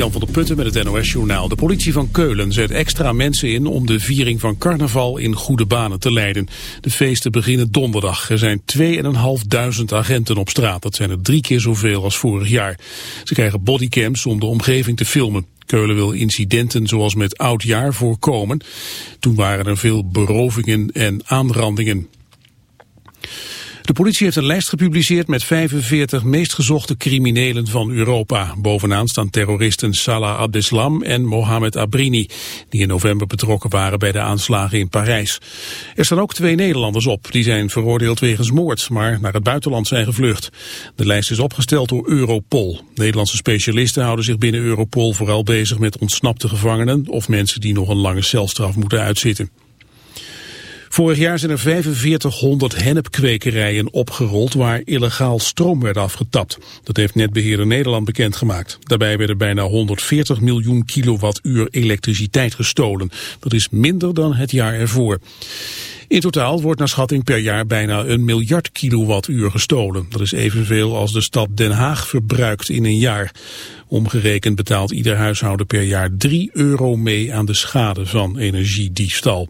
Jan van der Putten met het NOS-journaal. De politie van Keulen zet extra mensen in om de viering van carnaval in goede banen te leiden. De feesten beginnen donderdag. Er zijn 2.500 agenten op straat. Dat zijn er drie keer zoveel als vorig jaar. Ze krijgen bodycams om de omgeving te filmen. Keulen wil incidenten zoals met oudjaar voorkomen. Toen waren er veel berovingen en aanrandingen. De politie heeft een lijst gepubliceerd met 45 meest gezochte criminelen van Europa. Bovenaan staan terroristen Salah Abdeslam en Mohamed Abrini, die in november betrokken waren bij de aanslagen in Parijs. Er staan ook twee Nederlanders op, die zijn veroordeeld wegens moord, maar naar het buitenland zijn gevlucht. De lijst is opgesteld door Europol. Nederlandse specialisten houden zich binnen Europol vooral bezig met ontsnapte gevangenen of mensen die nog een lange celstraf moeten uitzitten. Vorig jaar zijn er 4500 hennepkwekerijen opgerold waar illegaal stroom werd afgetapt. Dat heeft Netbeheerder Nederland bekendgemaakt. Daarbij werden bijna 140 miljoen kilowattuur elektriciteit gestolen. Dat is minder dan het jaar ervoor. In totaal wordt naar schatting per jaar bijna een miljard kilowattuur gestolen. Dat is evenveel als de stad Den Haag verbruikt in een jaar. Omgerekend betaalt ieder huishouden per jaar 3 euro mee aan de schade van energiediefstal.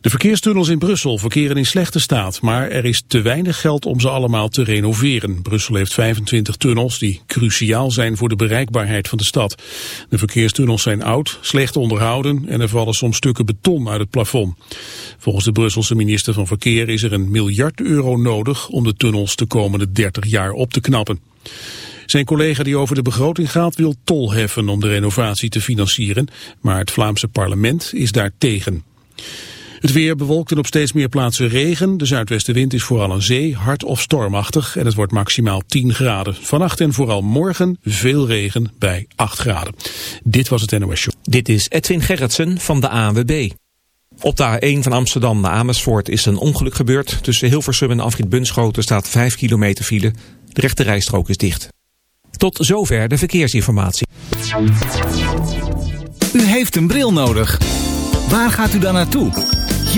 De verkeerstunnels in Brussel verkeren in slechte staat, maar er is te weinig geld om ze allemaal te renoveren. Brussel heeft 25 tunnels die cruciaal zijn voor de bereikbaarheid van de stad. De verkeerstunnels zijn oud, slecht onderhouden en er vallen soms stukken beton uit het plafond. Volgens de Brusselse minister van Verkeer is er een miljard euro nodig om de tunnels de komende 30 jaar op te knappen. Zijn collega die over de begroting gaat wil tol heffen om de renovatie te financieren, maar het Vlaamse parlement is daar tegen. Het weer bewolkt en op steeds meer plaatsen regen. De zuidwestenwind is vooral aan zee, hard of stormachtig en het wordt maximaal 10 graden. Vannacht en vooral morgen veel regen bij 8 graden. Dit was het NOS Show. Dit is Edwin Gerritsen van de ANWB. Op de A1 van Amsterdam naar Amersfoort is een ongeluk gebeurd. Tussen Hilversum en Afrit Bunschoten staat 5 kilometer file. De rechte rijstrook is dicht. Tot zover de verkeersinformatie. U heeft een bril nodig. Waar gaat u dan naartoe?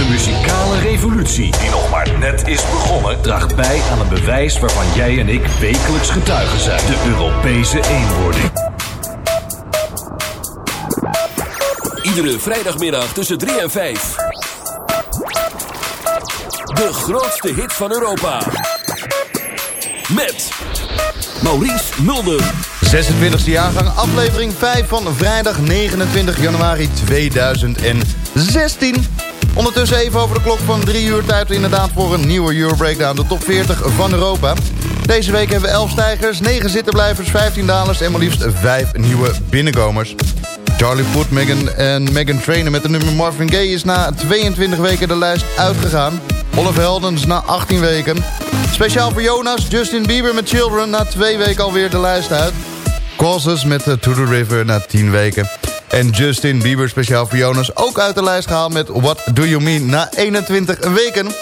De muzikale revolutie, die nog maar net is begonnen, draagt bij aan een bewijs waarvan jij en ik wekelijks getuigen zijn: de Europese eenwording. Iedere vrijdagmiddag tussen 3 en 5. De grootste hit van Europa. Met Maurice Mulder. 26e jaargang, aflevering 5 van vrijdag 29 januari 2016. Ondertussen even over de klok van 3 uur tijd inderdaad voor een nieuwe Euro Breakdown. De top 40 van Europa. Deze week hebben we 11 stijgers, 9 zittenblijvers, 15 dalers en maar liefst 5 nieuwe binnenkomers. Charlie Puth Megan en Megan Trainer met de nummer Marvin Gaye is na 22 weken de lijst uitgegaan. Oliver Heldens na 18 weken. Speciaal voor Jonas, Justin Bieber met Children na 2 weken alweer de lijst uit. Causes met uh, To The River na 10 weken. En Justin Bieber speciaal voor Jonas ook uit de lijst gehaald met What Do You Mean na 21 weken.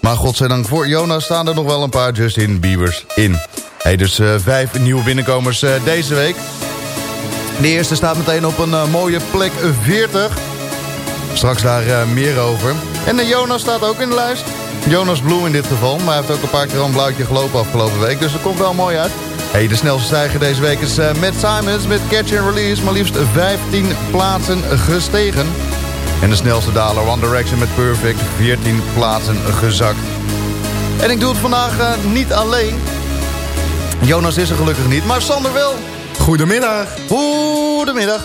Maar godzijdank voor Jonas staan er nog wel een paar Justin Biebers in. Hey, dus uh, vijf nieuwe binnenkomers uh, deze week. De eerste staat meteen op een uh, mooie plek 40. Straks daar meer over. En Jonas staat ook in de lijst. Jonas Bloem in dit geval. Maar hij heeft ook een paar keer een blauwtje gelopen afgelopen week. Dus dat komt wel mooi uit. Hey, de snelste stijger deze week is uh, Matt Simons met Catch and Release. Maar liefst 15 plaatsen gestegen. En de snelste daler One Direction met Perfect. 14 plaatsen gezakt. En ik doe het vandaag uh, niet alleen. Jonas is er gelukkig niet, maar Sander wel. Goedemiddag. Goedemiddag.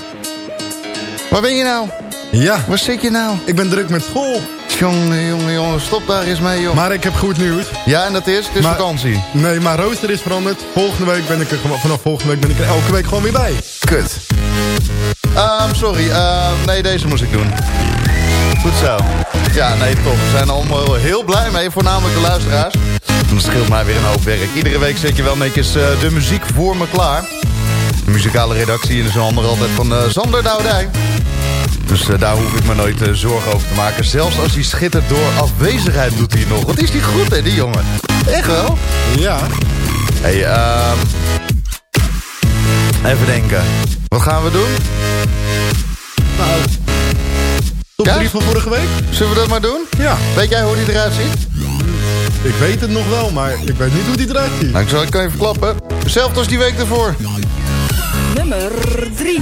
Waar ben je nou? Ja. Waar zit je nou? Ik ben druk met school. Jongen, jongen, jongen, stop daar eens mee, joh. Maar ik heb goed nieuws. Ja, en dat is? Het is maar, vakantie. Nee, maar rooster is veranderd. Volgende week ben ik er, vanaf volgende week ben ik er elke week gewoon weer bij. Kut. Um, sorry, uh, nee, deze moest ik doen. Goed zo. Ja, nee, top. We zijn allemaal heel blij mee, voornamelijk de luisteraars. Dat scheelt mij weer een hoop werk. Iedere week zet je wel netjes uh, de muziek voor me klaar. De muzikale redactie zijn handen altijd van uh, Sander Doudij. Dus uh, daar hoef ik me nooit uh, zorgen over te maken. Zelfs als hij schittert door afwezigheid doet hij nog. Wat is die goed, hè, die jongen? Echt wel? Ja. Hey, um, even denken. Wat gaan we doen? Nou, top 3 ja? van vorige week. Zullen we dat maar doen? Ja. Weet jij hoe die eruit ziet? Ik weet het nog wel, maar ik weet niet hoe die eruit ziet. Nou, ik zal ik even klappen. Hetzelfde als die week ervoor. Nummer 3.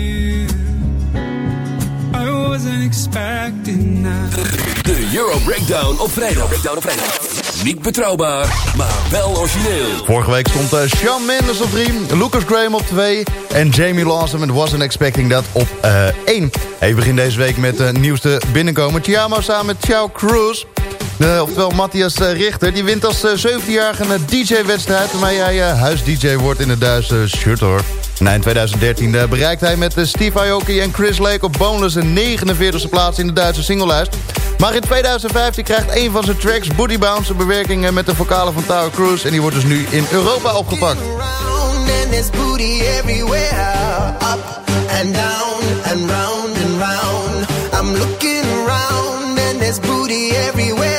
Wasn't expecting that. De Euro Breakdown op vrijdag. Breakdown op vrijdag. Niet betrouwbaar, maar wel origineel. Vorige week stond uh, Shawn Mendes op 3, Lucas Graham op 2... en Jamie Lawson met Wasn't Expecting That op 1. Uh, hey, begin deze week met de uh, nieuwste binnenkomen. Chiamo samen met Ciao Cruz. Uh, oftewel Matthias uh, Richter. Die wint als uh, 17-jarige een DJ-wedstrijd... waarmee hij huis-DJ wordt in het Duitse Schuttorf. Eind 2013 eh, bereikt hij met eh, Steve Aoki en Chris Lake op Boneless een 49e plaats in de Duitse singlelijst. Maar in 2015 krijgt een van zijn tracks, Booty Bounce, een bewerking met de vocalen van Tower Cruise. En die wordt dus nu in Europa opgepakt. I'm looking around and there's booty everywhere.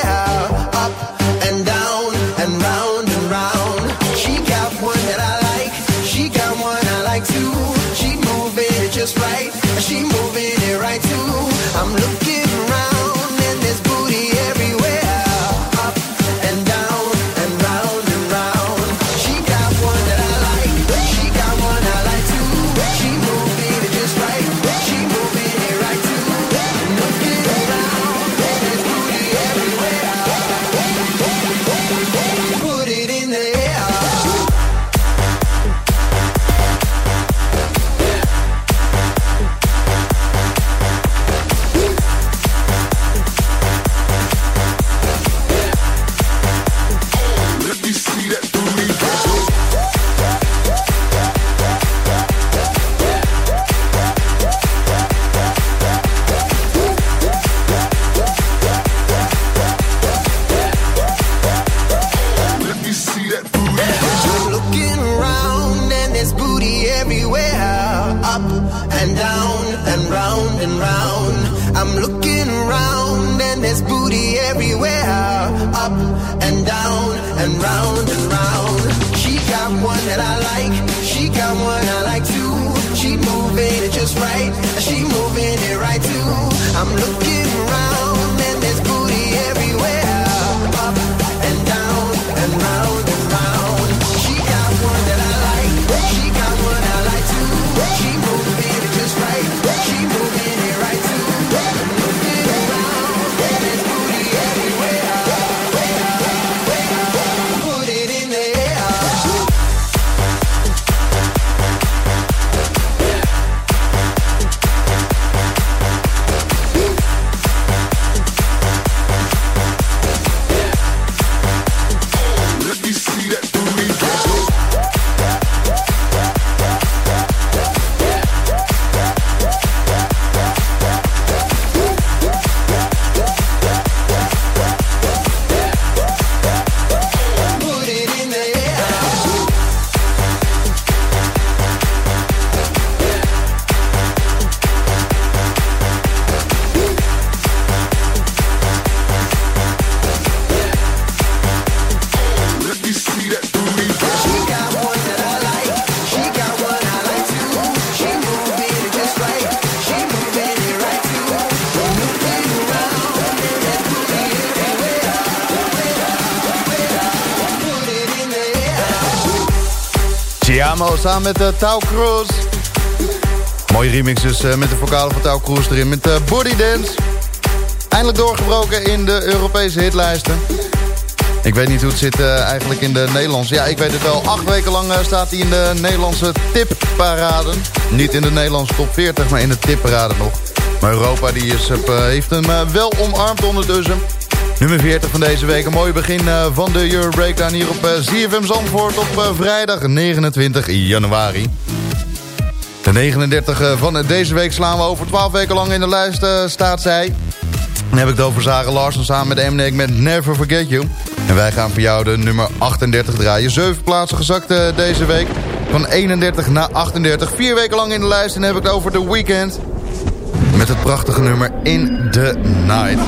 Samen met uh, Tau Cruz. Mooie remix dus eh, met de vocalen van Tau Cruz erin. Met uh, Body Dance. Eindelijk doorgebroken in de Europese hitlijsten. Ik weet niet hoe het zit eh, eigenlijk in de Nederlandse. Ja, ik weet het wel. Acht weken lang eh, staat hij in de Nederlandse tipparade. Niet in de Nederlandse top 40, maar in de tipparade nog. Maar Europa die is, eh, heeft hem eh, wel omarmd ondertussen. Nummer 40 van deze week. Een mooi begin eh, van de Euro Breakdown hier op eh, ZFM Zandvoort op eh, vrijdag 29 januari. De 39 eh, van deze week slaan we over 12 weken lang in de lijst, eh, staat zij. Dan heb ik het over Zara Larsen samen met Emnek met Never Forget You. En wij gaan voor jou de nummer 38 draaien. Zeven plaatsen gezakt eh, deze week. Van 31 naar 38. Vier weken lang in de lijst. En dan heb ik het over The Weeknd. Met het prachtige nummer In The Night.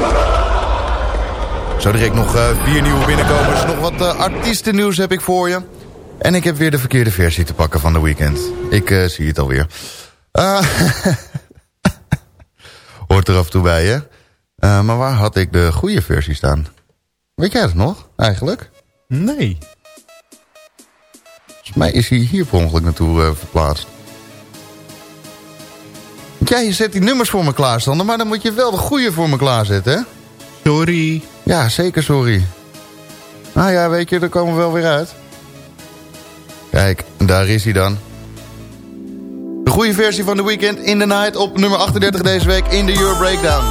Zo direct nog eh, vier nieuwe binnenkomers. Nog wat uh, artiestennieuws heb ik voor je. En ik heb weer de verkeerde versie te pakken van The Weeknd. Ik uh, zie het alweer. Uh, hoort er af en toe bij, hè? Uh, maar waar had ik de goede versie staan? Weet jij het nog, eigenlijk? Nee. Volgens mij is hij hier per ongeluk naartoe verplaatst. Ja, je zet die nummers voor me klaarstaan, maar dan moet je wel de goede voor me klaarzetten, hè? Sorry. Ja, zeker sorry. Nou ja, weet je, daar komen we wel weer uit. Kijk, daar is hij dan. De goede versie van The Weeknd in the Night op nummer 38 deze week in de Euro Breakdown.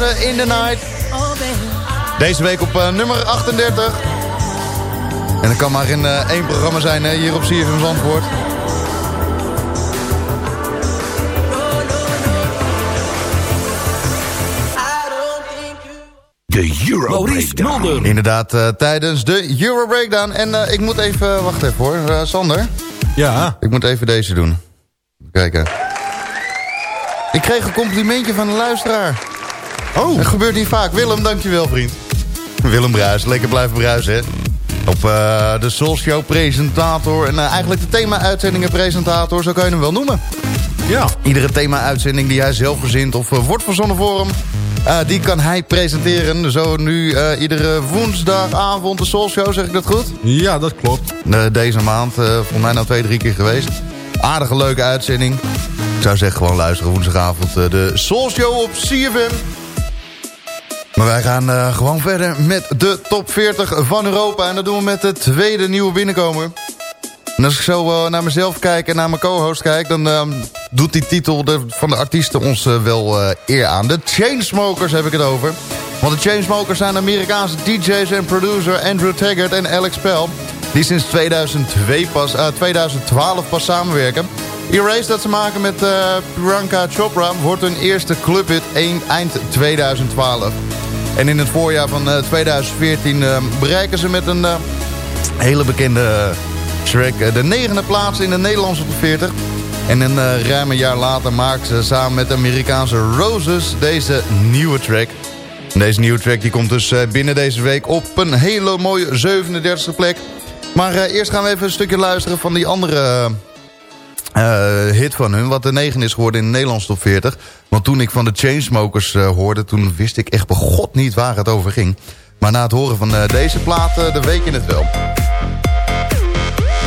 In The Night. Deze week op uh, nummer 38. En dat kan maar in uh, één programma zijn hè, hier op CFM Zandvoort. De Euro Breakdown. Inderdaad, uh, tijdens de Euro Breakdown. En uh, ik moet even, wacht even hoor, uh, Sander. Ja? Ik moet even deze doen. Even kijken. Ik kreeg een complimentje van een luisteraar. Oh. Dat gebeurt niet vaak. Willem, dankjewel vriend. Willem Bruis, lekker blijven bruisen hè. Op uh, de Soul Show presentator en uh, eigenlijk de thema-uitzendingen presentator, zo kan je hem wel noemen. Ja. Iedere thema-uitzending die hij zelf verzint of uh, wordt verzonnen voor hem, die kan hij presenteren. Zo nu iedere woensdagavond de Soul Show, zeg ik dat goed? Ja, dat klopt. deze maand, volgens mij nou twee, drie keer geweest. Aardige, leuke uitzending. Ik zou zeggen gewoon luisteren woensdagavond de Soul Show op CFM. Wij gaan uh, gewoon verder met de top 40 van Europa. En dat doen we met de tweede nieuwe binnenkomer. En als ik zo uh, naar mezelf kijk en naar mijn co-host kijk... dan uh, doet die titel de, van de artiesten ons wel eer aan. De Chainsmokers heb ik het over. Want de Chainsmokers zijn Amerikaanse DJ's en producer Andrew Taggart en Alex Pell... die sinds 2002 pas, 2012 pas samenwerken... Erase dat ze maken met uh, Chopra wordt hun eerste clubhit eind 2012. En in het voorjaar van uh, 2014 uh, bereiken ze met een uh, hele bekende track de negende plaats in de Nederlandse top 40. En een ruim een jaar later maken ze samen met de Amerikaanse Roses deze nieuwe track. Deze nieuwe track die komt dus binnen deze week op een hele mooie 37e plek. Maar eerst gaan we even een stukje luisteren van die andere uh, hit van hun, wat de 9 is geworden in de Nederlandse top 40. Want toen ik van de Chainsmokers uh, hoorde, toen wist ik echt begot niet waar het over ging. Maar na het horen van uh, deze plaat, dan weet je het wel.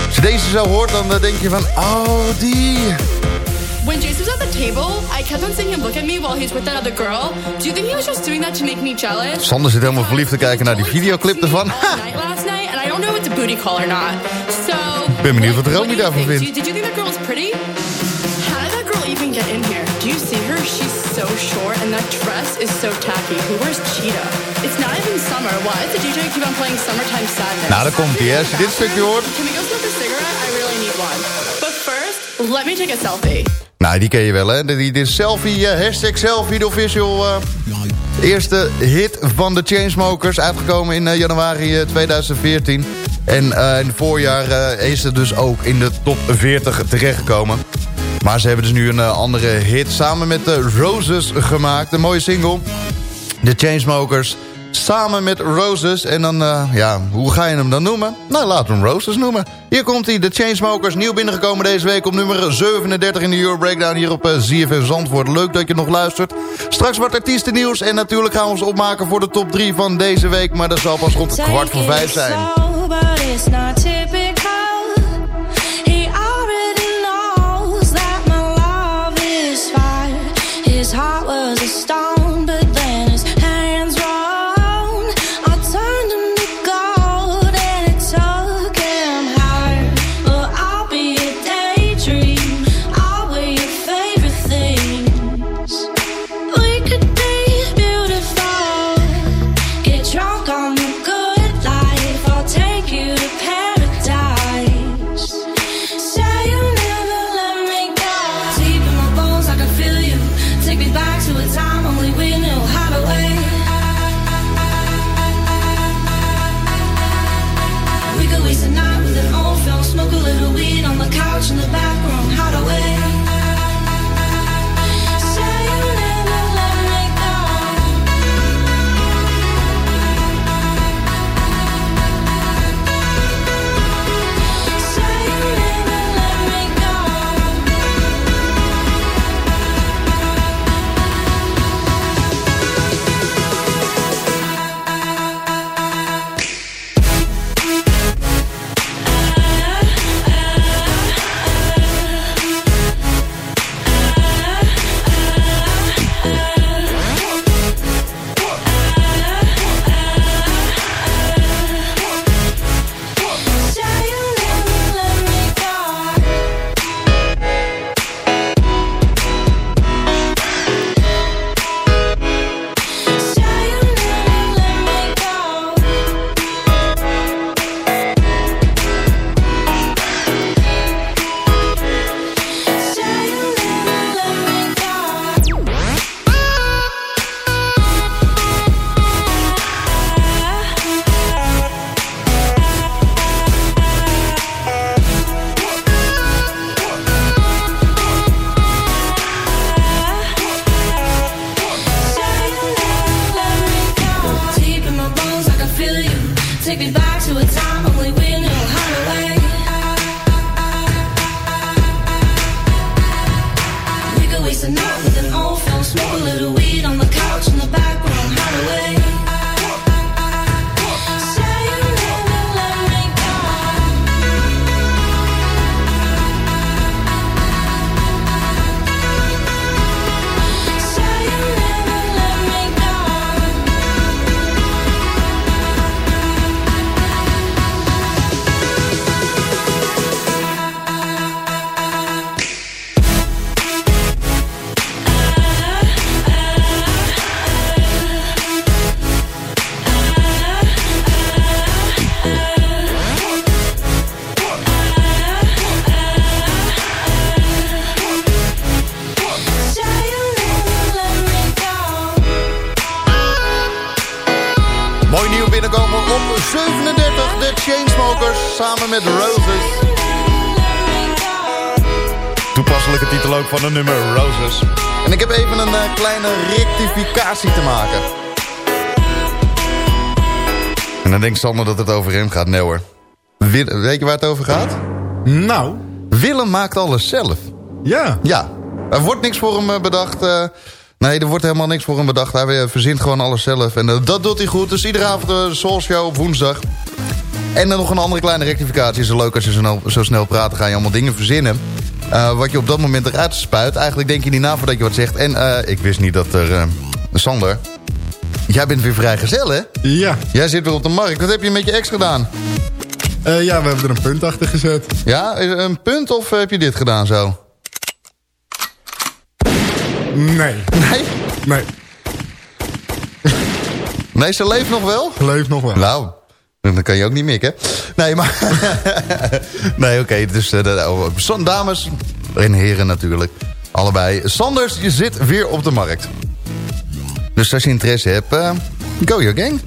Als je deze zo hoort, dan denk je van, oh die... When Jason was at the table, I kept on seeing him look at me while he's with that other girl. Do you think he was just doing that to make me jealous? Sander zit helemaal verliefd te kijken naar die videoclip ervan. last night, and I don't know if it's a booty call or not. So... Ik ben benieuwd wat Romy daarvan vindt. Did you think that girl was pretty? How did that girl even get in here? Do you see her? She's so short, and that dress is so tacky. Who wears cheetah? It's not even summer. Why does the DJ keep on playing Summertime Sadness? Nou, daar komt hij, hè. Als je dit stukje hoort... Can we go smoke a cigarette? I really need one. But first, let me take a selfie. Nou, die ken je wel, hè? Die, die selfie, uh, hashtag selfie, de official uh, eerste hit van de Chainsmokers. Uitgekomen in uh, januari 2014. En in het voorjaar is het dus ook in de top 40 terechtgekomen. Maar ze hebben dus nu een andere hit samen met de Roses gemaakt. Een mooie single. De Chainsmokers samen met Roses. En dan, ja, hoe ga je hem dan noemen? Nou, laten we hem Roses noemen. Hier komt hij, de Chainsmokers, nieuw binnengekomen deze week op nummer 37 in de Euro Breakdown hier op ZFM Zandvoort. Leuk dat je nog luistert. Straks wat artiestennieuws en natuurlijk gaan we ons opmaken voor de top 3 van deze week. Maar dat zal pas rond kwart voor vijf zijn. it's not typical Take me back to a time only we knew how. We could waste a night with an old film, smoke a little weed on the couch in the back room, hide away. samen met Roses. Toepasselijke titel ook van een nummer, Roses. En ik heb even een eh, kleine rectificatie te maken. En dan denkt Sander dat het over hem gaat. Nee hoor. Wil weet je waar het over gaat? Nou? Willem maakt alles zelf. Ja. Ja. Er wordt niks voor hem eh, bedacht... Eh. Nee, er wordt helemaal niks voor hem bedacht. Hij verzint gewoon alles zelf. En dat doet hij goed. Dus iedere avond de uh, Soul Show op woensdag. En dan nog een andere kleine rectificatie. Is leuk als je zo, nou- zo snel praat, ga je allemaal dingen verzinnen. Eh, wat je op dat moment eruit spuit. Eigenlijk denk je niet na voordat je wat zegt. En eh, ik wist niet dat er... Eh, Sander, jij bent weer vrijgezel, hè? Ja. Jij zit weer op de markt. Wat heb je met je ex gedaan? ja, we hebben er een punt achter gezet. Ja, een punt of heb je dit gedaan zo? Nee. Nee? Nee. nee, ze leeft nog wel? Ze leeft nog wel. Nou, dan kan je ook niet mikken. Nee, maar... nee, oké. Dus eh, oh, dames en heren natuurlijk. Allebei. Sanders, je zit weer op de markt. Dus als je interesse hebt, eh, go your gang.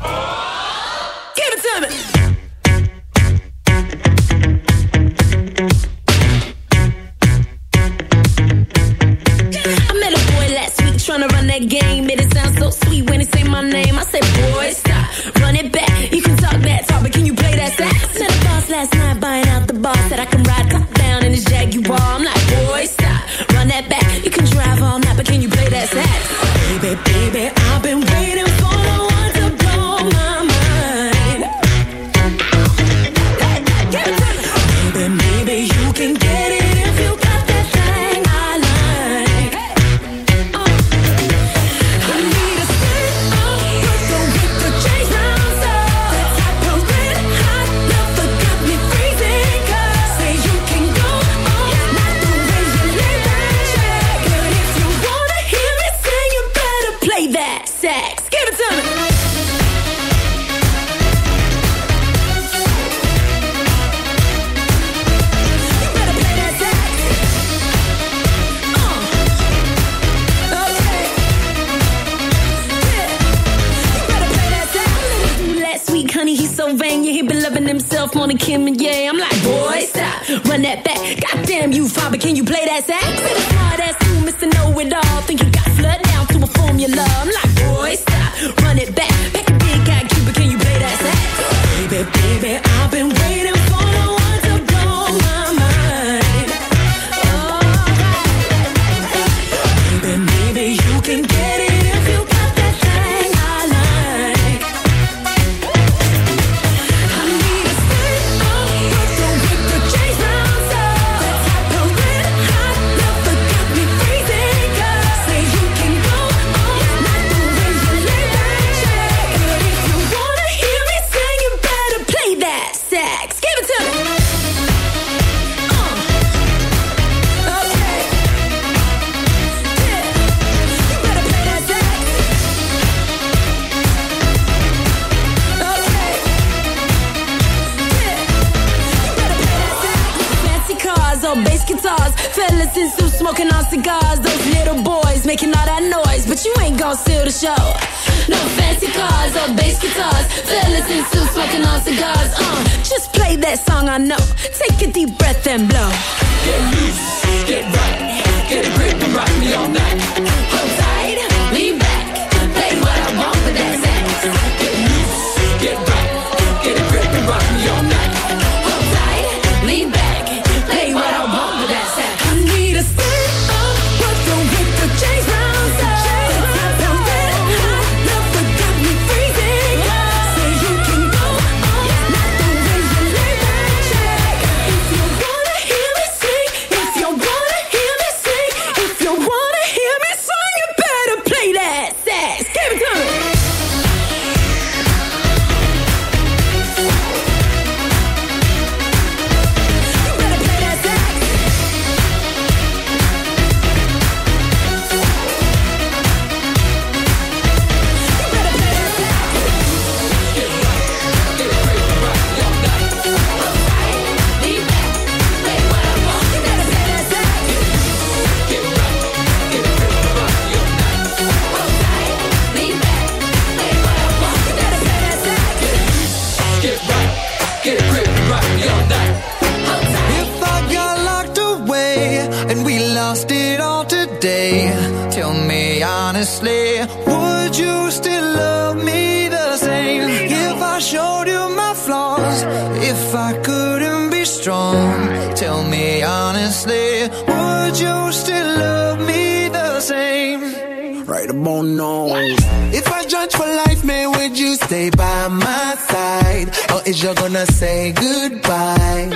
Gonna say goodbye?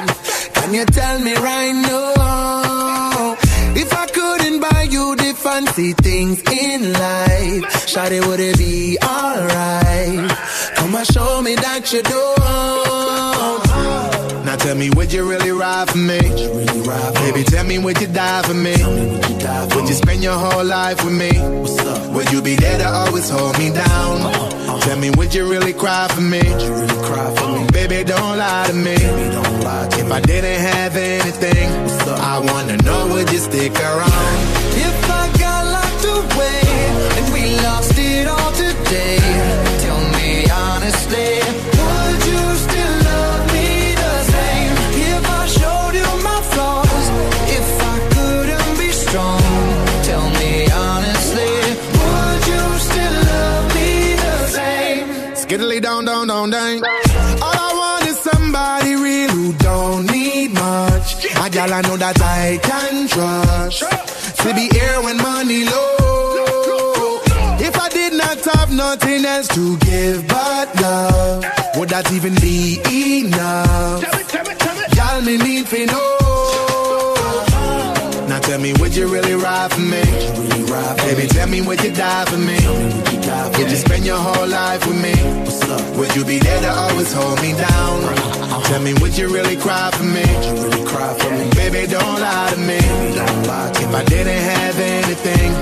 Can you tell me right now? If I couldn't buy you the fancy things in life, Shawty, would it be alright? Come and show me that you don't. Now tell me, would you really ride for me? Baby, tell me, would you die for me? Would you spend your whole life with me? Would you be there to always hold me down? Tell me, would you really cry for me? Baby, don't lie to me. If I didn't have anything, I wanna know, would you stick around? If I gal I know that I can trust. To be here when money low. If I did not have nothing else to give but love, would that even be enough? Y'all me need to know. Now tell me, would you really ride for me? Baby, tell me, would you die for me? Would you spend your whole life with me? Would you be there to always hold me down? Tell me, would you really cry for me? Baby, don't lie to me. If I didn't have anything,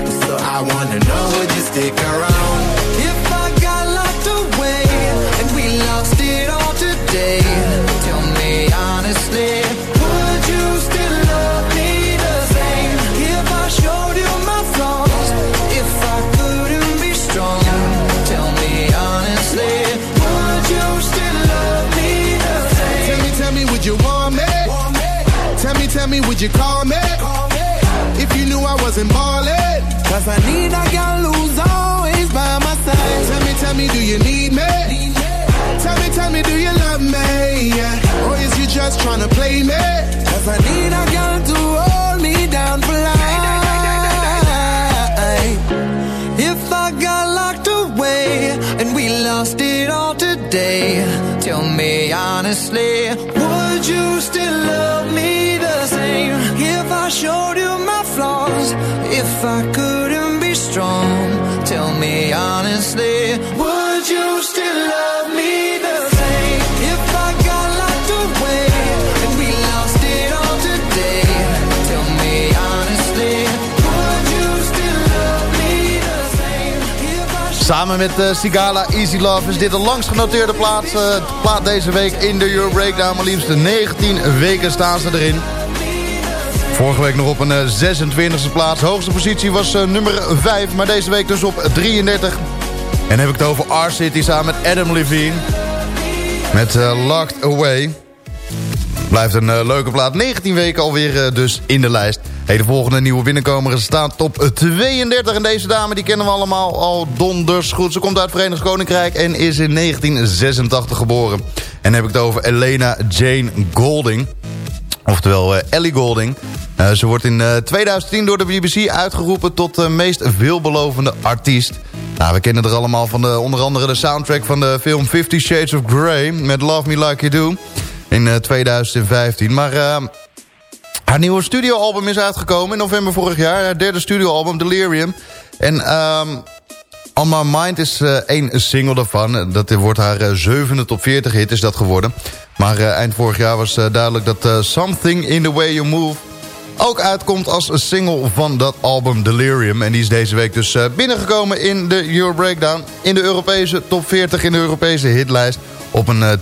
I wanna know, would you stick around? If I got locked away and we lost it all today, tell me honestly, Tell me, tell me, would you call me? If you knew I wasn't ballin'. Cause I need a girl who's always by my side. Tell me, tell me, do you need me? Tell me, tell me, do you love me? Yeah. Or is you just tryna play me? Cause I need a girl to hold me down for life. If I got locked away and we lost it all today, tell me honestly, would you still love me showed you my flaws, if I couldn't be strong, tell me honestly, would you still love me the same? If I got locked away and we lost it all today, tell me honestly, Samen met eh, Sigala Easy Love is dit de langst genoteerde plaats, eh, plaat deze week in de Euro Breakdown. Maar liefst 19 weken staan ze erin. Vorige week nog op een eh, 26e plaats. Hoogste positie was eh, nummer 5, maar deze week dus op 33. En heb ik het over R-City samen met Adam Levine. Met eh, Locked Away. Blijft een eh, leuke plaat. 19 weken alweer eh, dus in de lijst. Hey, de volgende nieuwe binnenkomer staat op 32. En deze dame die kennen we allemaal al donders goed. Ze komt uit het Verenigd Koninkrijk en is in 1986 geboren. En heb ik het over Elena Jane Golding. Oftewel eh, Ellie Golding. Eh, ze wordt in eh, 2010 door de BBC uitgeroepen tot de meest veelbelovende artiest. Nou, we kennen er allemaal van de, onder andere de soundtrack van de film Fifty Shades of Grey... met Love Me Like You Do in eh, 2015. Maar eh, haar nieuwe studioalbum is uitgekomen in november vorig jaar. Haar derde studioalbum, Delirium. En ehm On My Mind is eh, één single daarvan. Dat wordt haar eh, zevende top 40 hit is dat geworden. Maar eh, eind vorig jaar was duidelijk dat Something in the Way You Move... ook uitkomt als een single van dat album Delirium. En die is deze week dus binnengekomen in de Euro Breakdown... in de Europese top 40 in de Europese hitlijst... op een eh,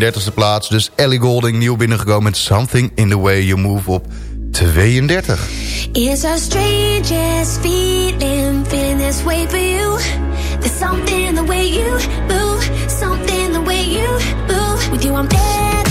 32e plaats. Dus Ellie Golding nieuw binnengekomen met Something in the Way You Move op 32. It's a strangest feeling, feeling this way for you. There's something the way you move, something the way you move. With you, I'm never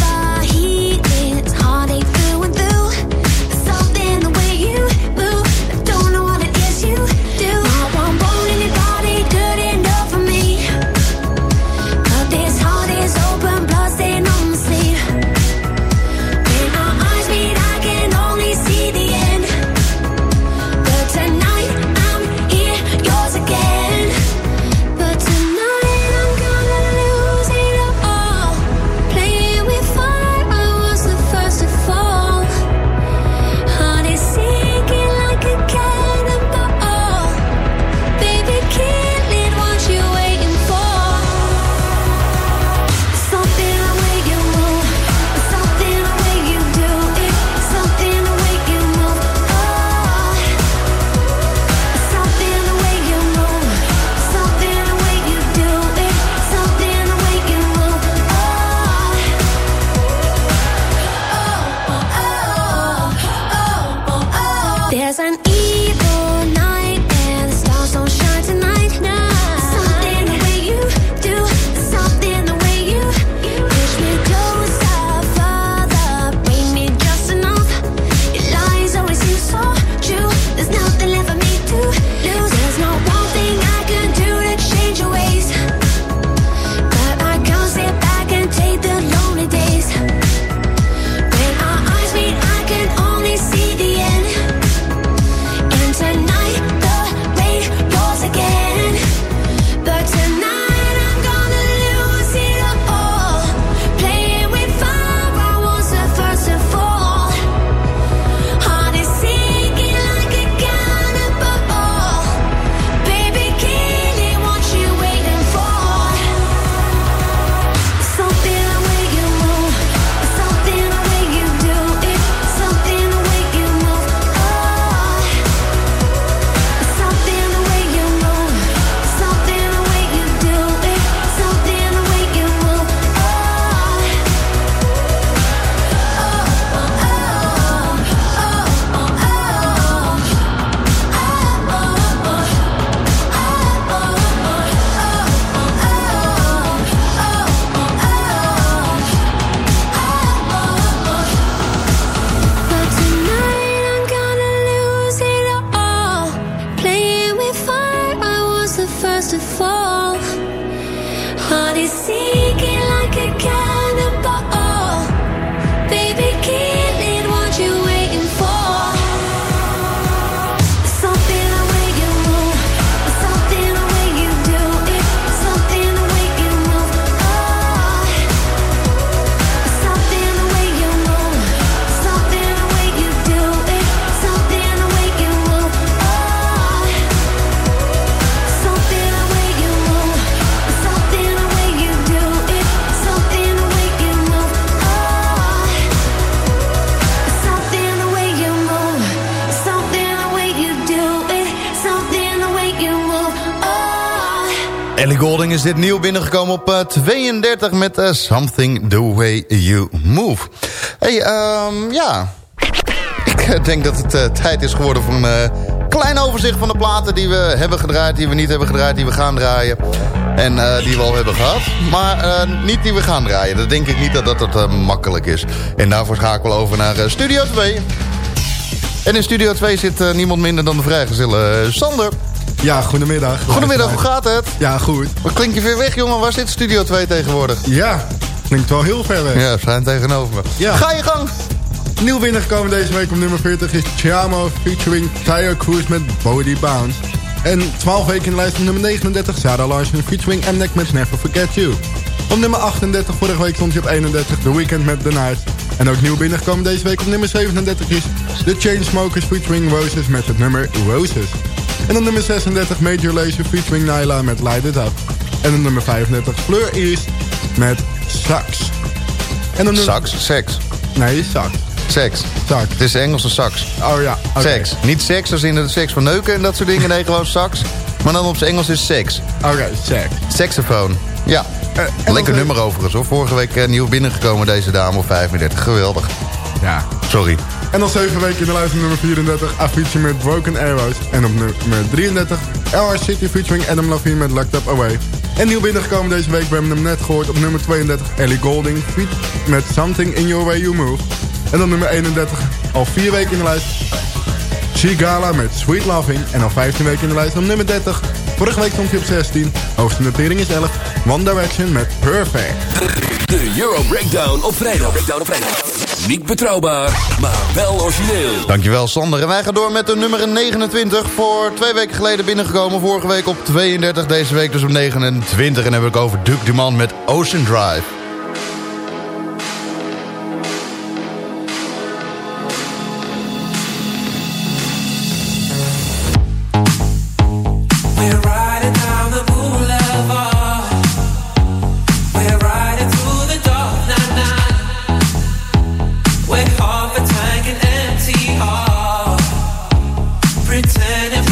is dit nieuw binnengekomen op eh, 32 met eh, Something The Way You Move. hey, ehm, ja. Ik eh, denk dat het eh, tijd is geworden voor een eh, klein overzicht van de platen die we hebben gedraaid, die we niet hebben gedraaid, die we gaan draaien. En eh, die we al hebben gehad. Maar eh, niet die we gaan draaien. Dat denk ik niet dat dat, eh, makkelijk is. En daarvoor schakelen we over naar eh, Studio 2. En in Studio 2 zit eh, niemand minder dan de vrijgezelle eh, Sander. Ja, goedemiddag. Goedemiddag, hoe gaat het? Ja, goed. Wat klinkt je ver weg, jongen? Waar zit Studio 2 tegenwoordig? Ja, klinkt wel heel ver weg. Ja, zijn tegenover me. Ja. Ga je gang! Nieuw binnengekomen deze week op nummer 40 is Chiamo featuring Tyre Cruise met Body Bounce. En 12 weken in de lijst op nummer 39 Sarah Larson featuring Mnek met Never Forget You. Op nummer 38 vorige week stond hij op 31 The Weeknd met The Night. En ook nieuw binnengekomen deze week op nummer 37 is The Chainsmokers featuring Roses met het nummer Roses. En op nummer 36 Major Lazer featuring Nyla met Light It Up. En op nummer 35 Fleur East met Sax. En nummer... Sax? Seks? Nee, sax. Seks. Sax. Het is Engelse sax. Oh ja. oké. Seks. Niet seks als in de seks van neuken en dat soort dingen. Nee, gewoon sax. Maar dan op zijn Engels is seks. Oké, seks. Saxofoon. Ja. en Lekker dan- nummer overigens hoor. Vorige week eh, nieuw binnengekomen deze dame op 35. Geweldig. Ja. Sorry. En al 7 weken in de lijst op nummer 34 Avicii met Broken Arrows. En op nummer 33 LR City featuring Adam Levine met Locked Up Away. En nieuw binnengekomen deze week, we hebben hem net gehoord op nummer 32 Ellie Golding feat met Something In Your Way You Move. En op nummer 31 al 4 weken in de lijst Gala met Sweet Loving. En al 15 weken in de lijst op nummer 30. Vorige week stond hij op 16. Hoogste notering is 11. One Direction met Perfect. De Euro Breakdown op vrijdag. Breakdown op vrijdag. Niet betrouwbaar, maar wel origineel. Dankjewel Sander. En wij gaan door met de nummer 29. Voor twee weken geleden binnengekomen. Vorige week op 32. Deze week dus op 29. En dan heb ik over Duke Dumont met Ocean Drive. planet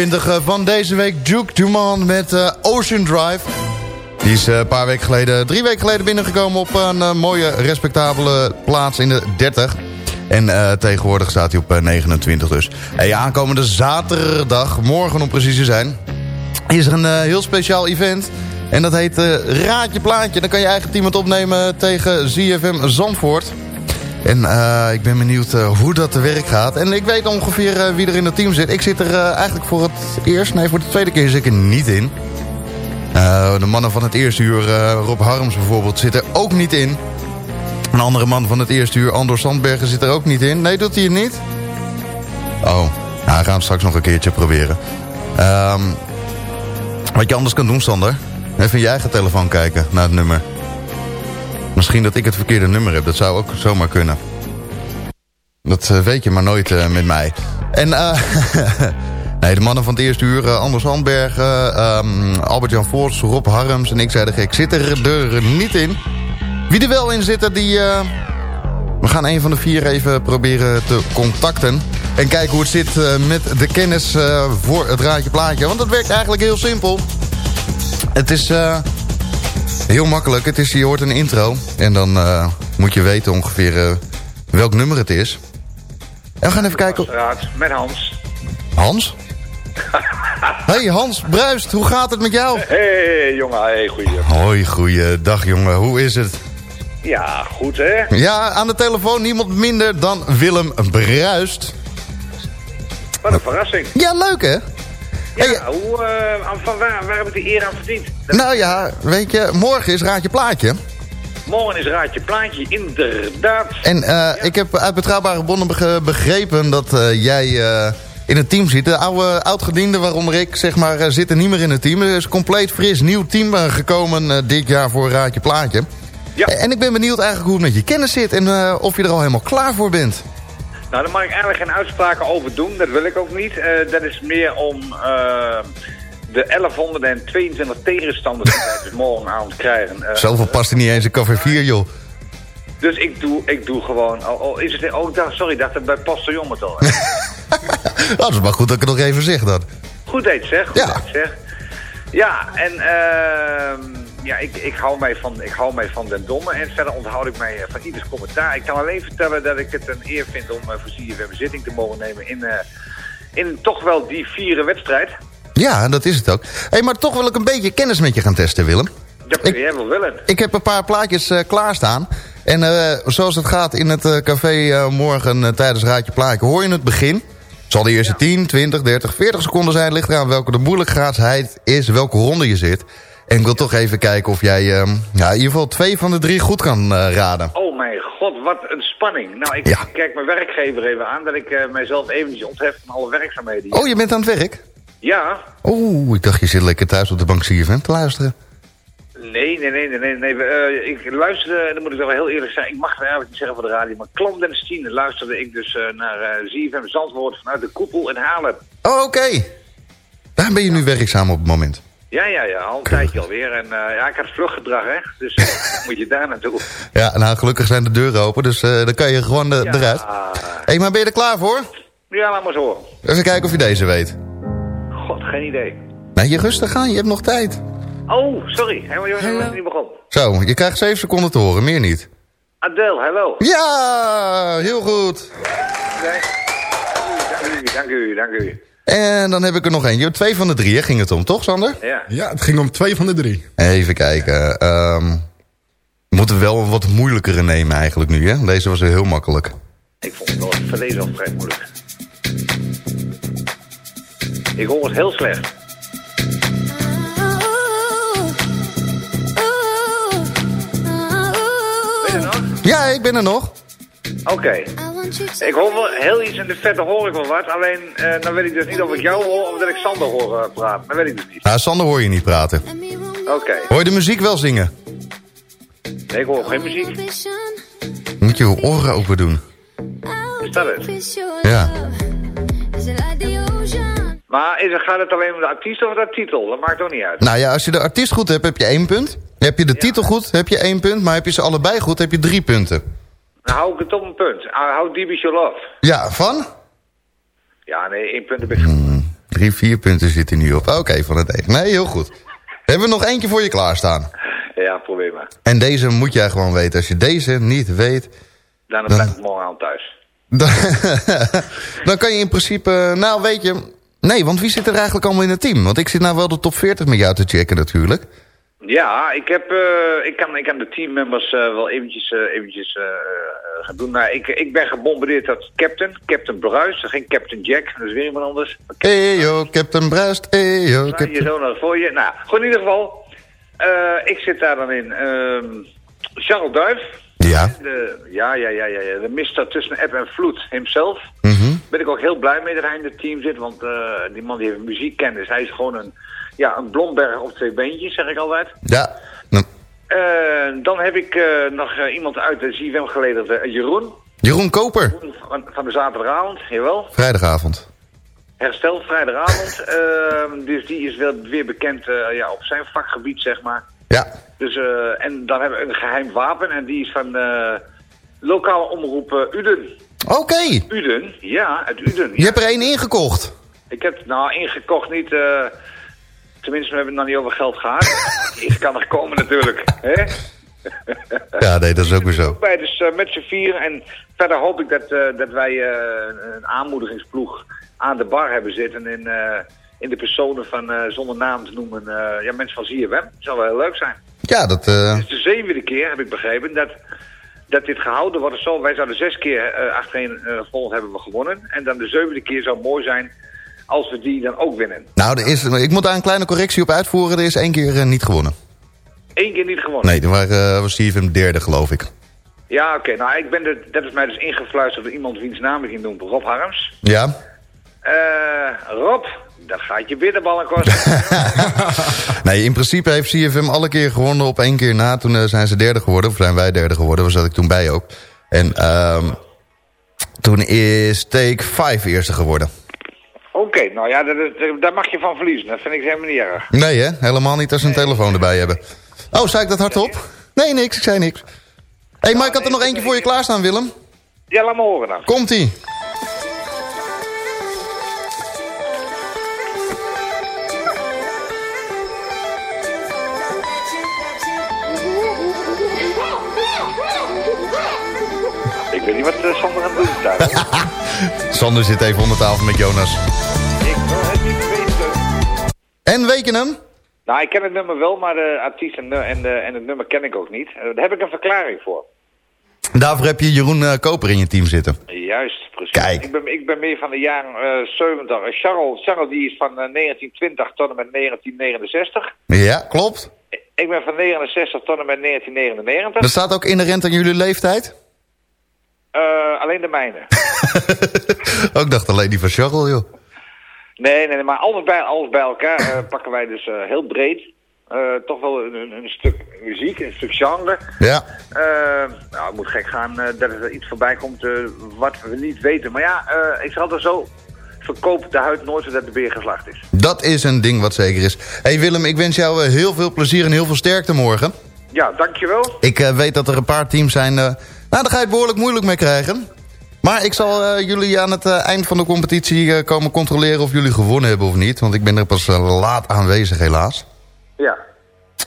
20 eh, van deze week Duke Dumont met uh, Ocean Drive. Die is eh, een paar weken geleden, drie weken geleden binnengekomen op een mooie, respectabele plaats in de 30. En tegenwoordig staat hij op 29 dus. Hey, aankomende zaterdag, morgen om precies te zijn, is er een heel speciaal event. En dat heet Raadje Plaatje. Dan kan je eigen team het opnemen tegen ZFM Zandvoort. En ik ben benieuwd hoe dat te werk gaat. En ik weet ongeveer wie er in het team zit. Ik zit er eigenlijk voor het eerst, nee voor de tweede keer zit ik er niet in. de mannen van het eerste uur, Rob Harms bijvoorbeeld, zit er ook niet in. Een andere man van het eerste uur, Andor Sandbergen, zit er ook niet in. Nee, doet hij het niet? Oh, nou, we gaan het straks nog een keertje proberen. Um, wat je anders kan doen, Sander... even in je eigen telefoon kijken naar het nummer. Misschien dat ik het verkeerde nummer heb. Dat zou ook zomaar kunnen. Dat uh, weet je maar nooit uh, met mij. En uh, nee, de mannen van het eerste uur... Anders Sandbergen, um, Albert-Jan Voors, Rob Harms en ik zeiden... ik zit er, er niet in... Wie er wel in zitten, die... We gaan een van de vier even proberen te contacten. En kijken hoe het zit met de kennis voor het raadje plaatje. Want dat werkt eigenlijk heel simpel. Het is heel makkelijk. Het is, je hoort een intro. En dan moet je weten ongeveer welk nummer het is. En we gaan even kijken... Met Hans. Hans? hey Hans Bruist, hoe gaat het met jou? Hey jongen, hey, goeie. Hoi, goeiedag jongen, hoe is het? Ja, goed hè? Ja, aan de telefoon niemand minder dan Willem Bruist. Wat een verrassing. Ja, leuk hè? Ja, hey, hoe, uh, van waar, waar heb ik de eer aan verdiend? Nou ja, weet je, morgen is Raadje Plaatje. Morgen is Raadje Plaatje, inderdaad. En uh, ja. ik heb uit betrouwbare bronnen begrepen dat uh, jij in het team zit. De oude oudgediende, waaronder ik, zeg maar, zitten niet meer in het team. Er is een compleet fris nieuw team gekomen dit jaar voor Raadje Plaatje. Ja. En ik ben benieuwd eigenlijk hoe het met je kennis zit en of je er al helemaal klaar voor bent. Nou, daar mag ik eigenlijk geen uitspraken over doen. Dat wil ik ook niet. Uh, dat is meer om uh, de 1122 tegenstanders die wij dus morgenavond krijgen. Zoveel past er niet eens in café 4, joh. Dus ik doe, ik doe gewoon... Oh, oh, is het, oh, sorry, dacht het bij Postillon met al. oh, dat is maar goed dat ik het nog even zeg dan. Goed deed zeg, goed ja. zeg. Ja, en... Uh, ja, ik, ik, hou mij van, ik hou mij van den domme en verder onthoud ik mij van ieders commentaar. Ik kan alleen vertellen dat ik het een eer vind om uh, voor CFM zitting te mogen nemen in, uh, in toch wel die vierde wedstrijd. Ja, dat is het ook. Hey, maar toch wil ik een beetje kennis met je gaan testen, Willem. Dat kun jij wel willen. Ik heb een paar plaatjes uh, klaarstaan. En zoals het gaat in het café morgen tijdens Raadje Plaatje, hoor je het begin. Het zal de eerste ja. 10, 20, 30, 40 seconden zijn. Ligt eraan welke de moeilijkheidsheid is, welke ronde je zit. En ik wil toch even kijken of jij uh, ja, in ieder geval twee van de drie goed kan uh, raden. Oh mijn god, wat een spanning. Nou, ik, ja. kijk mijn werkgever even aan dat ik uh, mijzelf eventjes onthef van alle werkzaamheden. Oh, je bent aan het werk? Ja. Oeh, ik dacht je zit lekker thuis op de bank CFM te luisteren. Nee, nee, nee, nee, nee. Uh, ik luisterde, en dan moet ik wel heel eerlijk zijn, ik mag het eigenlijk niet zeggen voor de radio, maar clandestien luisterde ik dus uh, naar uh, ZFM Zandvoort vanuit de koepel in Haarlem. Oh, oké. Okay. Daar ben je nu werkzaam op het moment. Ja, ja, ja, al een tijdje alweer. En uh, ja, ik had vluchtgedrag, hè. Dus uh, moet je daar naartoe. Ja, nou, gelukkig zijn de deuren open, dus uh, dan kan je gewoon ja. eruit. Hé, hey, maar ben je er klaar voor? Ja, laat maar zo. Even kijken of je deze weet. God, geen idee. Nee, je rustig aan, je hebt nog tijd. Oh, sorry. Helemaal jongens, niet begonnen. Zo, je krijgt 7 seconden te horen, meer niet. Adele, hallo. Ja, heel goed. Nee. Dank u, dank u, dank u. En dan heb ik er nog eentje. Twee van de drie hè, ging het om, toch Sander? Ja. Ja, het ging om twee van de drie. Even kijken. Um, we moeten wel een wat moeilijkere nemen eigenlijk nu, hè? Deze was heel makkelijk. Ik vond het wel verlezen al vrij moeilijk. Ik hoor het heel slecht. Ben je er nog? Ja, ik ben er nog. Oké. Okay. Ik hoor wel heel iets in de vette hoor ik wel wat. Alleen uh, dan weet ik dus niet of ik jou hoor of dat ik Sander hoor uh, praten. Dat weet ik dus niet. Ja, Sander hoor je niet praten. Oké. Okay. Hoor je de muziek wel zingen? Nee, ik hoor geen muziek. Moet je je oren open doen. Is dat het? Ja. Maar is het, gaat het alleen om de artiest of de titel? Dat maakt ook niet uit. Nou ja, als je de artiest goed hebt, heb je één punt. Heb je de ja. titel goed, heb je één punt. Maar heb je ze allebei goed, heb je drie punten. Dan hou ik het op een punt. Deep is your love? Ja, van? Ja, nee, één punt heb ik. Hmm. drie, vier punten zitten nu op. Oké, van het één. Nee, heel goed. Hebben we nog eentje voor je klaarstaan. Ja, probeer maar. En deze moet jij gewoon weten. Als je deze niet weet... Dan Dan- blijf ik morgen aan thuis. Dan, dan kan je in principe... Nou, weet je... Nee, want wie zit er eigenlijk allemaal in het team? Want ik zit nou wel de top 40 met jou te checken natuurlijk. Ja, ik, heb, eh, ik, kan, ik kan de teammembers eh, wel eventjes, eh, eventjes gaan doen. Nou, ik, ik ben gebombardeerd tot captain, captain Bruis, geen captain Jack, dat is weer iemand anders. Hey yo, Captain Bruist. Hey yo, Nou, hier Captain... zo nog voor je. Nou, goed in ieder geval, ik zit daar dan in. Ehm Charles Duif. Ja. De, ja, ja, ja, ja, ja, de mister tussen app en vloed himself. Mhm. Ben ik ook heel blij mee dat hij in het team zit, want die man die heeft muziekkennis. Hij is gewoon een, ja, een blomberg op twee beentjes, zeg ik altijd. Ja. Nou, Eh, dan heb ik eh, nog eh, iemand uit de ZWM geleden, Jeroen. Jeroen Koper. Van, van de zaterdagavond, jawel. Vrijdagavond. Hersteld, vrijdagavond. Ehm, dus die is wel weer bekend ja, op zijn vakgebied, zeg maar. Ja. Dus, en dan hebben we een geheim wapen en die is van lokale omroep Uden. Oké. Uden, ja, uit Uden. Je hebt er één ingekocht. Ik heb nou ingekocht niet, tenminste we hebben het nog niet over geld gehad. Iets kan er komen natuurlijk, hè? Ja, nee, dat is ook weer zo. Bij dus eh, met z'n vieren en verder hoop ik dat, eh, dat wij eh, een aanmoedigingsploeg aan de bar hebben zitten in, in de personen van, zonder naam te noemen, ja, mensen van ZFM. Dat zou wel heel leuk zijn. Ja, dat... Het is de zevende keer, heb ik begrepen, dat, dat dit gehouden wordt. Zo, wij zouden zes keer achtereen gevolgd hebben we gewonnen. En dan de zevende keer zou mooi zijn als we die dan ook winnen. Nou, er is, ik moet daar een kleine correctie op uitvoeren. Er is één keer eh, niet gewonnen. Eén keer niet gewonnen. Nee, toen waren, eh, was Steven derde, geloof ik. Ja, oké. Nou, ik ben de, dat is mij dus ingefluisterd door iemand wiens naam ik ging doen. Rob Harms. Ja? Eh Rob, dat gaat je binnenballen kosten. Nee, in principe heeft CFM alle keer gewonnen op één keer na. Toen zijn ze derde geworden, of zijn wij derde geworden. Daar zat ik toen bij ook. En ehm toen is Take 5 eerste geworden. Oké, nou ja, dat is- daar mag je van verliezen. Dat vind ik helemaal niet erg. Nee hè, helemaal niet als ze een telefoon erbij hebben. Oh, zei ik dat hardop? Nee, niks, ik zei niks. Hé, hey, maar ik had er nog eentje voor je klaarstaan, Willem. Ja, laat me horen dan. Komt-ie. Ik weet niet wat eh, Sander aan het doen is. Sander zit even onder tafel met Jonas. ik wil het niet weten. En hem? Nou, ik ken het nummer wel, maar de artiest en, de- en, de- en het nummer ken ik ook niet. Eh, daar heb ik een verklaring voor. Daarvoor heb je Jeroen eh, Koper in je team zitten. Juist, precies. Kijk. Ik ben, ik ben meer van de jaren eh 70. Eh, Charles, Charles die is van eh, 1920 tot en met 1969. Ja, klopt. Ik ben van 69 tot en met 1999. Dat staat ook inherent aan jullie leeftijd? Eh, alleen de mijne. Ook ik dacht alleen die van Charles, joh. Nee, nee, nee, maar alles bij, alles bij elkaar eh, pakken wij dus eh, heel breed. Toch wel een, een- stuk muziek, een stuk genre. Ja. Nou, het moet gek gaan dat er iets voorbij komt wat we niet weten. Maar ja, ik zeg altijd zo, verkoop de huid nooit zodat de beer geslacht is. Dat is een ding wat zeker is. hey Willem, ik wens jou heel veel plezier en heel veel sterkte morgen. Ja, dankjewel. Ik eh, weet dat er een paar teams zijn... eh, nou, daar ga je het behoorlijk moeilijk mee krijgen. Maar ik zal eh, jullie aan het eind van de competitie komen controleren... of jullie gewonnen hebben of niet. Want ik ben er pas laat aanwezig, helaas. Ja.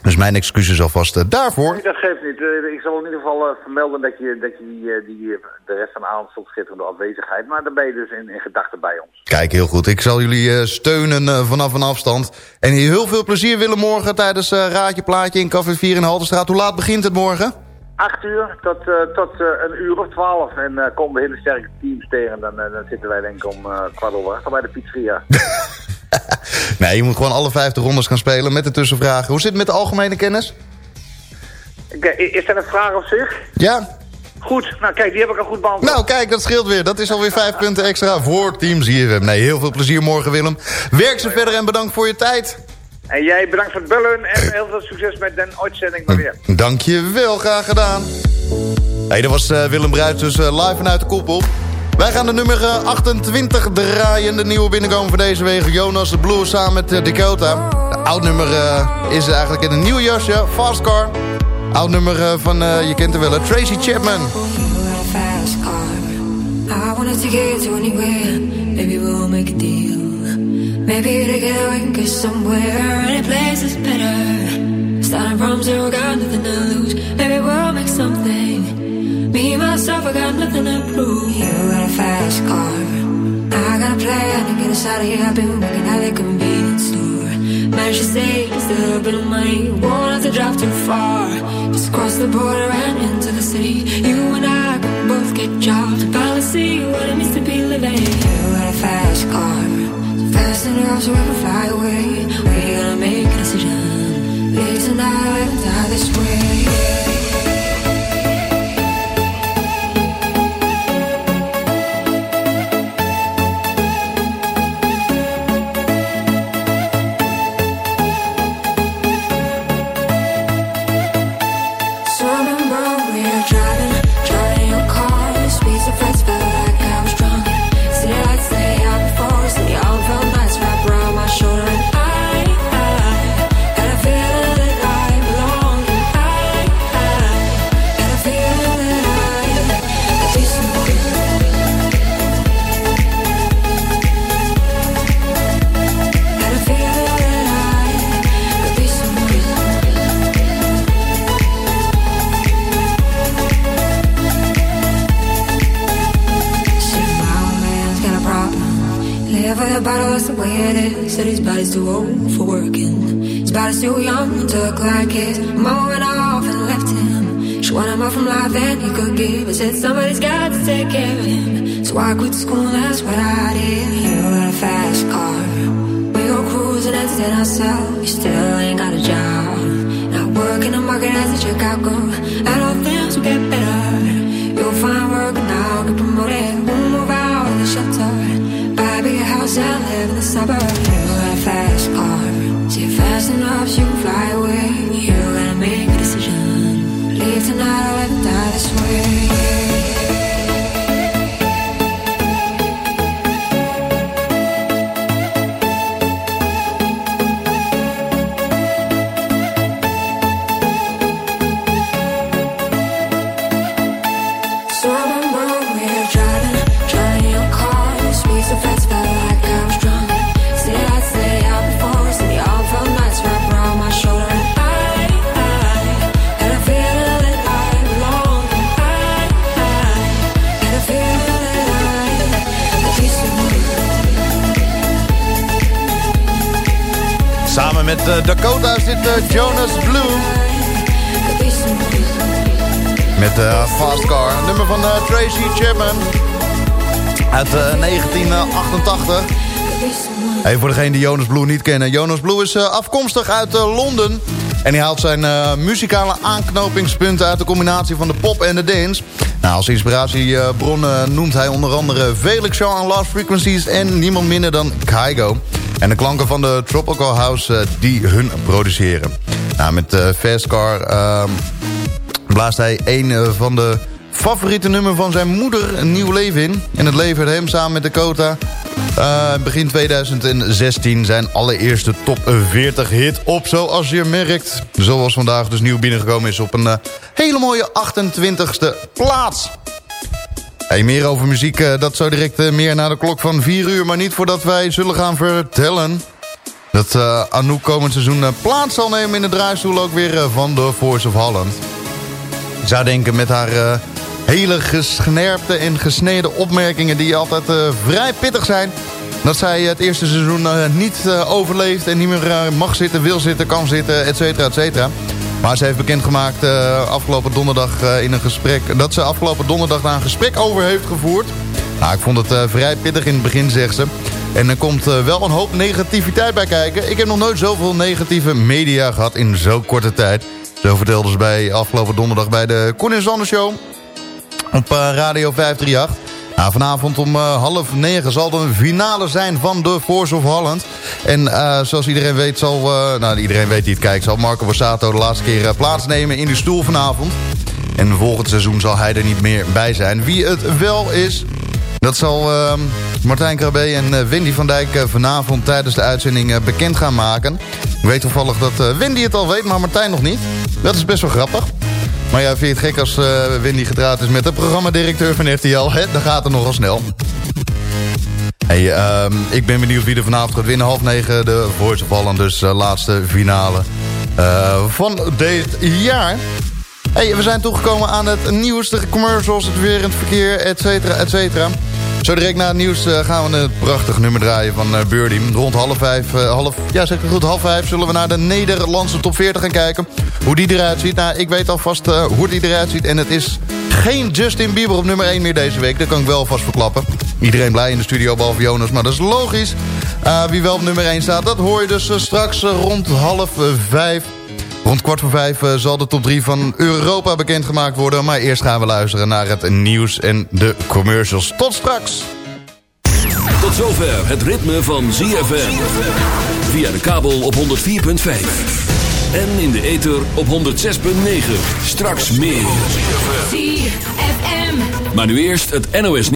Dus mijn excuses alvast eh, daarvoor. Nee, dat geeft niet. Eh, ik zal in ieder geval eh, vermelden dat je, dat je die, die, de rest van de avond zult schitterende afwezigheid. Maar dan ben je dus in, in gedachten bij ons. Kijk, heel goed. Ik zal jullie steunen vanaf een afstand. En heel veel plezier willen morgen tijdens Raadje Plaatje in Café 4 in de Haltestraat. Hoe laat begint het morgen? Acht uur tot, tot een uur of twaalf. En komen we hele sterke teams tegen. Dan, dan zitten wij denk ik om kwart over acht bij de pizzeria. Nee, je moet gewoon alle 50 rondes gaan spelen met de tussenvragen. Hoe zit het met de algemene kennis? Is dat een vraag op zich? Ja. Goed, nou kijk, die heb ik al goed beantwoord. Nou, kijk, dat scheelt weer. Dat is alweer vijf punten extra voor Team ZFM. Nee, heel veel plezier morgen, Willem. Werk ze verder en bedankt voor je tijd. En jij bedankt voor het bellen en heel veel succes met de uitzending maar weer. Dank je wel, graag gedaan. Hey, dat was eh, Willem Bruijs, dus eh, live vanuit de koepel. Wij gaan de nummer eh, 28 draaien. De nieuwe binnenkomen voor deze week. Jonas de Blue samen met eh, Dakota. De oud nummer eh, is eigenlijk in een nieuw jasje. Fast Car. Oud nummer eh, van, eh, je kent hem wel, Tracy Chapman. I wanna take it to anywhere. Maybe we'll make a deal. Maybe together we can get somewhere. Any place is better. Starting from zero, got nothing to lose. Maybe we'll make something. Me, myself, I got nothing to prove. You got a fast car. I got a plan to get us out of here. I've been working at the convenience store. Managed to save just a little bit of money. Won't have to drive too far. Just cross the border and into the city. You and I can both get jobs. Finally see what it means to be living. You got a fast car. So fast enough so we can fly away. We gotta make a decision. Live tonight die this way. Even voor degene die Jonas Blue niet kennen. Jonas Blue is eh, afkomstig uit eh, Londen. En hij haalt zijn eh, muzikale aanknopingspunten uit de combinatie van de pop en de dance. Nou, als inspiratiebron noemt hij onder andere Felix Shaw en Last Frequencies... en niemand minder dan Kygo. En de klanken van de Tropical House die hun produceren. Nou, met Fast Car ehm, blaast hij een van de favoriete nummer van zijn moeder een nieuw leven in. En het levert hem samen met Dakota eh, begin 2016 zijn allereerste top 40 hit op. Zoals je merkt, zoals vandaag dus nieuw binnengekomen is op een eh, hele mooie 28ste plaats. Hey, meer over muziek, eh, dat zo direct meer na de klok van 4 uur. Maar niet voordat wij zullen gaan vertellen dat Anouk komend seizoen plaats zal nemen in de draaistoel ook weer van The Voice of Holland. Zou denken met haar hele gesnerpte en gesneden opmerkingen... die altijd eh, vrij pittig zijn... dat zij het eerste seizoen eh, niet eh, overleeft... en niet meer mag zitten, wil zitten, kan zitten, et cetera, et cetera. Maar ze heeft bekendgemaakt afgelopen donderdag in een gesprek... dat ze afgelopen donderdag daar een gesprek over heeft gevoerd. Nou, ik vond het vrij pittig in het begin, zegt ze. En er komt wel een hoop negativiteit bij kijken. Ik heb nog nooit zoveel negatieve media gehad in zo'n korte tijd. Zo vertelde ze bij afgelopen donderdag bij de Koen en Show op eh, Radio 538. Nou, vanavond om eh, half negen zal er een finale zijn van The Force of Holland. En eh, zoals iedereen weet zal... nou, iedereen weet die het kijkt... zal Marco Borsato de laatste keer plaatsnemen in de stoel vanavond. En volgend seizoen zal hij er niet meer bij zijn. Wie het wel is... Dat zal eh, Martijn Krabbe en Wendy van Dijk vanavond tijdens de uitzending bekend gaan maken. Ik weet toevallig dat Wendy het al weet, maar Martijn nog niet. Dat is best wel grappig. Maar ja, vind je het gek als eh, Wendy getrouwd is met de programmadirecteur van RTL? Hè, dan gaat het nogal snel. Hey, ehm, ik ben benieuwd wie er vanavond gaat winnen. Half negen de Voice of dus uh, laatste finale uh, van dit jaar. Hey, we zijn toegekomen aan het nieuws, de commercials, het weer in het verkeer, et cetera, et cetera. Zo direct na het nieuws uh, gaan we een prachtig nummer draaien van uh, Birdie. Rond half vijf, uh, half, ja zeg ik goed, half vijf zullen we naar de Nederlandse top 40 gaan kijken. Hoe die eruit ziet. Nou, ik weet alvast hoe die eruit ziet. En het is geen Justin Bieber op nummer 1 meer deze week. Dat kan ik wel vast verklappen. Iedereen blij in de studio, behalve Jonas, maar dat is logisch. wie wel op nummer 1 staat, dat hoor je dus straks rond half vijf. Rond kwart voor vijf uh, zal de top 3 van Europa bekendgemaakt worden. Maar eerst gaan we luisteren naar het nieuws en de commercials. Tot straks! Tot zover het ritme van ZFM. Via de kabel op 104.5. En in de ether op 106.9. Straks meer. ZFM. Maar nu eerst het NOS